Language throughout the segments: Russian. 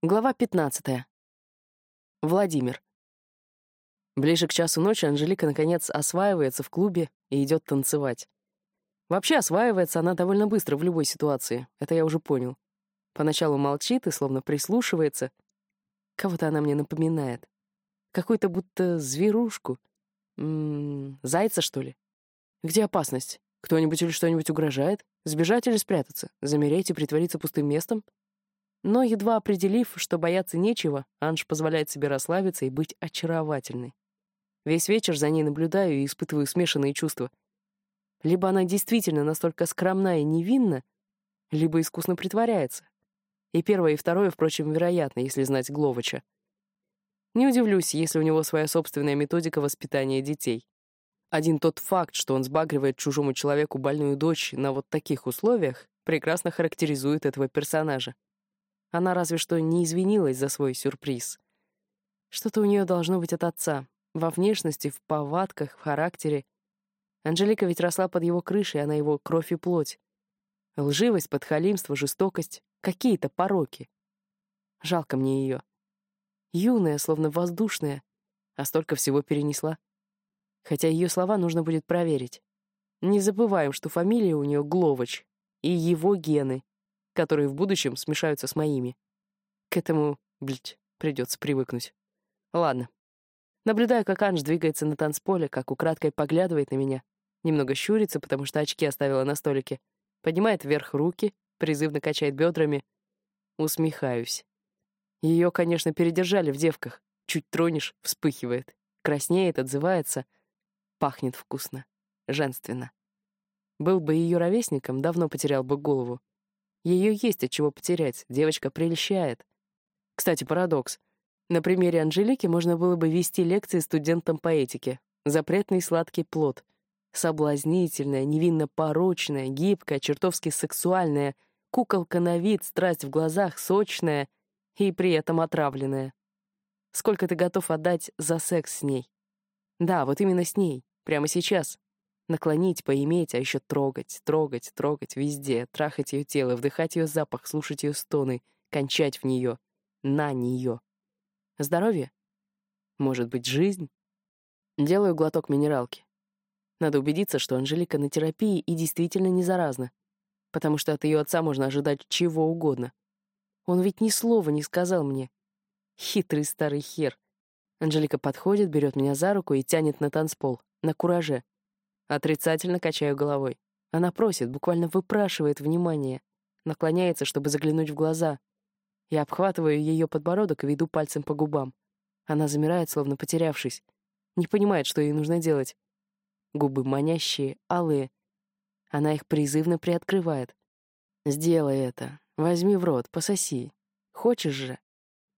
Глава 15. Владимир. Ближе к часу ночи Анжелика, наконец, осваивается в клубе и идет танцевать. Вообще, осваивается она довольно быстро в любой ситуации, это я уже понял. Поначалу молчит и словно прислушивается. Кого-то она мне напоминает. Какую-то будто зверушку. М м-м, -м, зайца, что ли? Где опасность? Кто-нибудь или что-нибудь угрожает? Сбежать или спрятаться? Замереть и притвориться пустым местом? Но, едва определив, что бояться нечего, Анж позволяет себе расслабиться и быть очаровательной. Весь вечер за ней наблюдаю и испытываю смешанные чувства. Либо она действительно настолько скромна и невинна, либо искусно притворяется. И первое, и второе, впрочем, вероятно, если знать Гловача. Не удивлюсь, если у него своя собственная методика воспитания детей. Один тот факт, что он сбагривает чужому человеку больную дочь на вот таких условиях, прекрасно характеризует этого персонажа. Она разве что не извинилась за свой сюрприз. Что-то у нее должно быть от отца. Во внешности, в повадках, в характере. Анжелика ведь росла под его крышей, она его кровь и плоть. Лживость, подхалимство, жестокость — какие-то пороки. Жалко мне ее. Юная, словно воздушная, а столько всего перенесла. Хотя ее слова нужно будет проверить. Не забываем, что фамилия у нее Гловач, и его гены которые в будущем смешаются с моими. К этому, блядь, придется привыкнуть. Ладно. Наблюдаю, как Анж двигается на танцполе, как украдкой поглядывает на меня. Немного щурится, потому что очки оставила на столике. Поднимает вверх руки, призывно качает бедрами. Усмехаюсь. Ее, конечно, передержали в девках. Чуть тронешь — вспыхивает. Краснеет, отзывается. Пахнет вкусно. Женственно. Был бы ее ровесником, давно потерял бы голову. Ее есть от чего потерять, девочка прельщает. Кстати, парадокс. На примере Анжелики можно было бы вести лекции студентам по этике. Запретный сладкий плод. Соблазнительная, невинно порочная, гибкая, чертовски сексуальная, куколка на вид, страсть в глазах, сочная и при этом отравленная. Сколько ты готов отдать за секс с ней? Да, вот именно с ней, прямо сейчас, Наклонить, поиметь, а еще трогать, трогать, трогать везде, трахать ее тело, вдыхать ее запах, слушать ее стоны, кончать в нее, на нее. Здоровье? Может быть, жизнь? Делаю глоток минералки. Надо убедиться, что Анжелика на терапии и действительно не заразна, потому что от ее отца можно ожидать чего угодно. Он ведь ни слова не сказал мне. Хитрый старый хер. Анжелика подходит, берет меня за руку и тянет на танцпол, на кураже. Отрицательно качаю головой. Она просит, буквально выпрашивает внимание, наклоняется, чтобы заглянуть в глаза. Я обхватываю ее подбородок и веду пальцем по губам. Она замирает, словно потерявшись. Не понимает, что ей нужно делать. Губы манящие, алые. Она их призывно приоткрывает. «Сделай это. Возьми в рот, пососи. Хочешь же?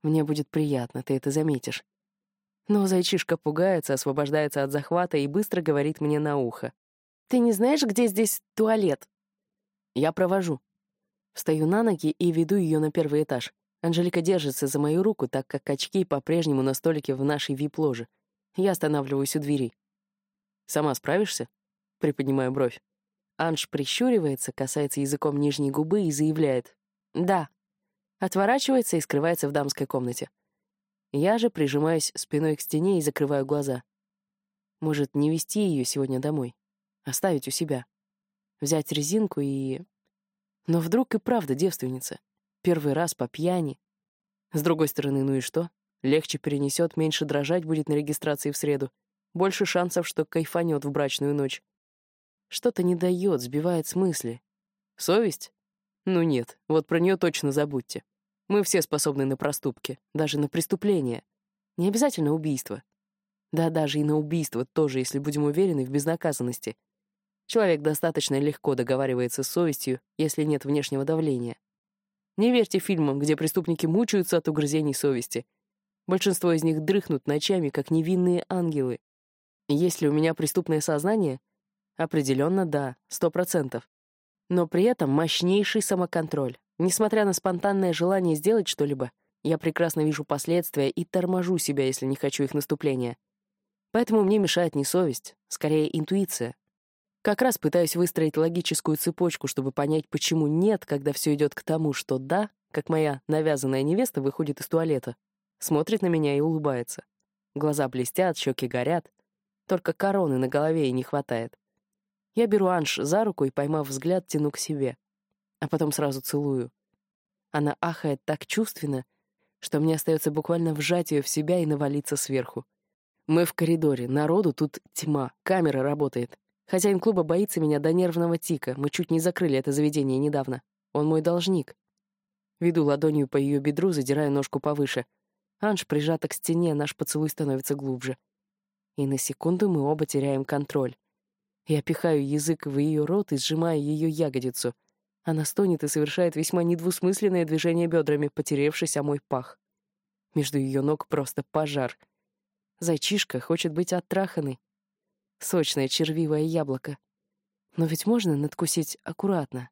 Мне будет приятно, ты это заметишь. Но зайчишка пугается, освобождается от захвата и быстро говорит мне на ухо. «Ты не знаешь, где здесь туалет?» Я провожу. Встаю на ноги и веду ее на первый этаж. Анжелика держится за мою руку, так как очки по-прежнему на столике в нашей вип-ложе. Я останавливаюсь у двери. «Сама справишься?» Приподнимаю бровь. Анж прищуривается, касается языком нижней губы и заявляет «Да». Отворачивается и скрывается в дамской комнате. Я же прижимаюсь спиной к стене и закрываю глаза. Может, не вести ее сегодня домой? Оставить у себя? Взять резинку и... Но вдруг и правда девственница. Первый раз по пьяни. С другой стороны, ну и что? Легче перенесет, меньше дрожать будет на регистрации в среду. Больше шансов, что кайфанет в брачную ночь. Что-то не дает, сбивает с мысли. Совесть? Ну нет, вот про нее точно забудьте. Мы все способны на проступки, даже на преступления. Не обязательно убийство. Да даже и на убийство тоже, если будем уверены в безнаказанности. Человек достаточно легко договаривается с совестью, если нет внешнего давления. Не верьте фильмам, где преступники мучаются от угрызений совести. Большинство из них дрыхнут ночами, как невинные ангелы. Есть ли у меня преступное сознание? Определенно да, сто процентов. Но при этом мощнейший самоконтроль, Несмотря на спонтанное желание сделать что-либо, я прекрасно вижу последствия и торможу себя, если не хочу их наступления. Поэтому мне мешает не совесть, скорее интуиция. Как раз пытаюсь выстроить логическую цепочку, чтобы понять, почему нет, когда все идет к тому, что да, как моя навязанная невеста выходит из туалета, смотрит на меня и улыбается. Глаза блестят, щеки горят. Только короны на голове и не хватает. Я беру Анж за руку и, поймав взгляд, тяну к себе. А потом сразу целую. Она ахает так чувственно, что мне остается буквально вжать ее в себя и навалиться сверху. Мы в коридоре, народу тут тьма, камера работает. Хозяин клуба боится меня до нервного тика, мы чуть не закрыли это заведение недавно. Он мой должник. Веду ладонью по ее бедру, задирая ножку повыше. Анж прижата к стене, наш поцелуй становится глубже. И на секунду мы оба теряем контроль. Я пихаю язык в ее рот и сжимаю ее ягодицу. Она стонет и совершает весьма недвусмысленное движение бедрами, потеревшись о мой пах. Между ее ног просто пожар. Зайчишка хочет быть оттраханной. Сочное червивое яблоко. Но ведь можно надкусить аккуратно.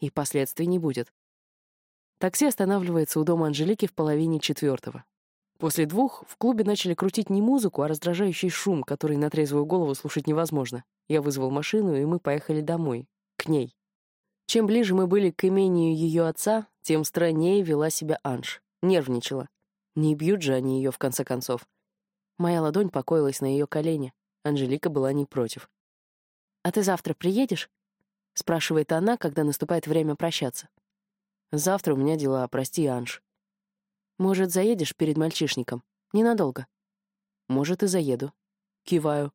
И последствий не будет. Такси останавливается у дома Анжелики в половине четвертого. После двух в клубе начали крутить не музыку, а раздражающий шум, который на трезвую голову слушать невозможно. Я вызвал машину, и мы поехали домой. К ней. Чем ближе мы были к имению ее отца, тем страннее вела себя Анж. Нервничала. Не бьют же они ее, в конце концов. Моя ладонь покоилась на ее колене. Анжелика была не против. «А ты завтра приедешь?» — спрашивает она, когда наступает время прощаться. «Завтра у меня дела, прости, Анж». Может, заедешь перед мальчишником? Ненадолго. Может, и заеду. Киваю.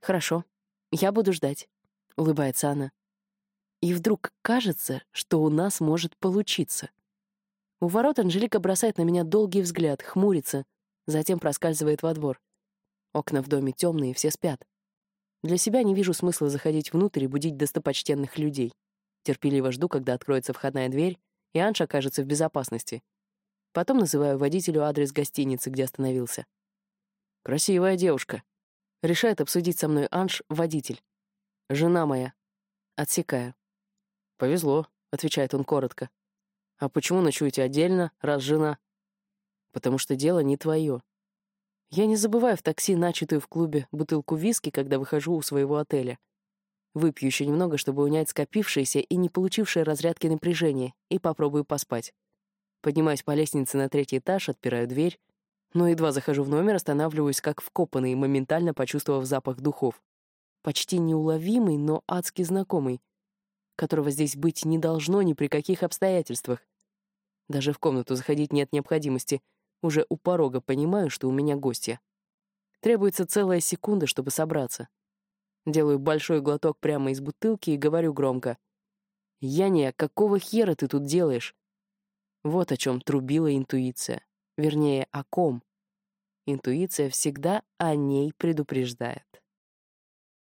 Хорошо. Я буду ждать. Улыбается она. И вдруг кажется, что у нас может получиться. У ворот Анжелика бросает на меня долгий взгляд, хмурится, затем проскальзывает во двор. Окна в доме темные, все спят. Для себя не вижу смысла заходить внутрь и будить достопочтенных людей. Терпеливо жду, когда откроется входная дверь, и Анж окажется в безопасности, Потом называю водителю адрес гостиницы, где остановился. «Красивая девушка», — решает обсудить со мной Анж, водитель. «Жена моя». Отсекаю. «Повезло», — отвечает он коротко. «А почему ночуете отдельно, раз жена?» «Потому что дело не твое». Я не забываю в такси начатую в клубе бутылку виски, когда выхожу у своего отеля. Выпью еще немного, чтобы унять скопившееся и не получившее разрядки напряжение, и попробую поспать. Поднимаюсь по лестнице на третий этаж, отпираю дверь, но едва захожу в номер, останавливаюсь как вкопанный, моментально почувствовав запах духов. Почти неуловимый, но адски знакомый, которого здесь быть не должно ни при каких обстоятельствах. Даже в комнату заходить нет необходимости. Уже у порога понимаю, что у меня гостья. Требуется целая секунда, чтобы собраться. Делаю большой глоток прямо из бутылки и говорю громко. «Яния, какого хера ты тут делаешь?» Вот о чем трубила интуиция. Вернее, о ком. Интуиция всегда о ней предупреждает.